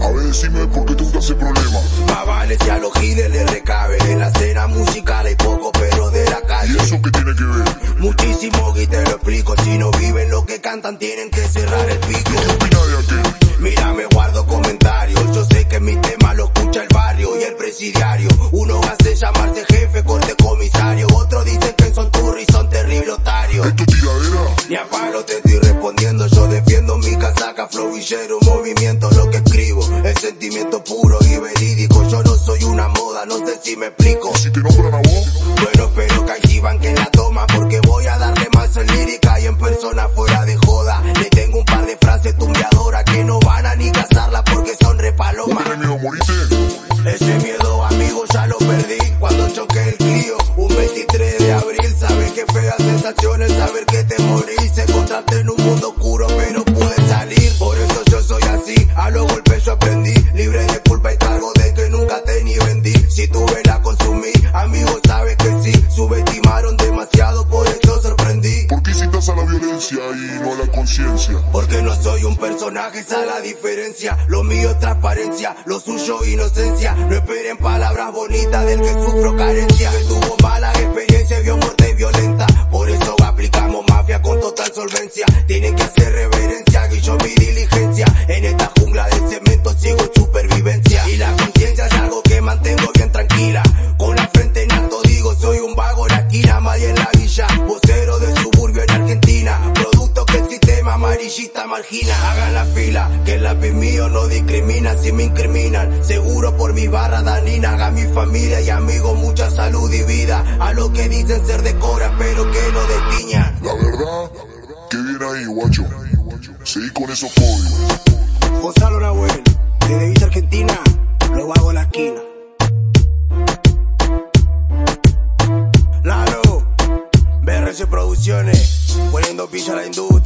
decime por qué te gusta ese problema. Más vale si a los giles les recabe. En la escena musical hay poco, pero de la ¿Y calle. eso qué tiene que ver? Muchísimo y te lo explico. Si no viven lo que cantan, tienen que cerrar el pico. ¿Qué opina de aquel? Mira, me guardo comentarios. Yo sé que mis temas lo escucha el barrio y el presidiario. Uno hace llamarse jefe, corte comisario. Otros dicen que son turri y son terrible otarios. ¿Esto tiradera? Ni a palo te estoy respondiendo, yo defiendo mi casaca, flow villero, movimiento, lo que sentimiento puro y verídico, yo no soy una moda, no sé si me explico. Si te nombran a vos, Bueno, pero que allí van que la toma, porque voy a darle más en lírica y en persona fuera de joda. Le tengo un par de frases tumbeadoras que no van a ni cazarla porque son ¿vos repalomas. miedo? Ese miedo, amigo, ya lo perdí cuando choqué el crío. Un 23 de abril, sabes qué fea sensación el saber que te morís. Y no conciencia? Porque no soy un personaje, esa es la diferencia. Lo mío es transparencia, lo suyo inocencia. No esperen palabras bonitas del que sufro carencia. Que tuvo mala experiencia, vio muerte violenta. Por eso aplicamos mafia con total solvencia. Tienen que hacer reverencia, que yo mi diligencia. En esta jungla de cemento sigo en supervivencia. Y la conciencia es algo que mantengo bien tranquila. Con la frente en alto digo, soy un amarillista margina. Hagan la fila, que el lápiz mío no discrimina si me incriminan. Seguro por mi barra danina, haga mi familia y amigos mucha salud y vida. A lo que dicen ser de cora, pero que no destiñan. La verdad, que bien ahí, guacho. Seguí con esos códigos. Gonzalo Nahuel, desde Villa Argentina, lo hago en la esquina. Lalo, BRC Producciones, poniendo pilla a la industria.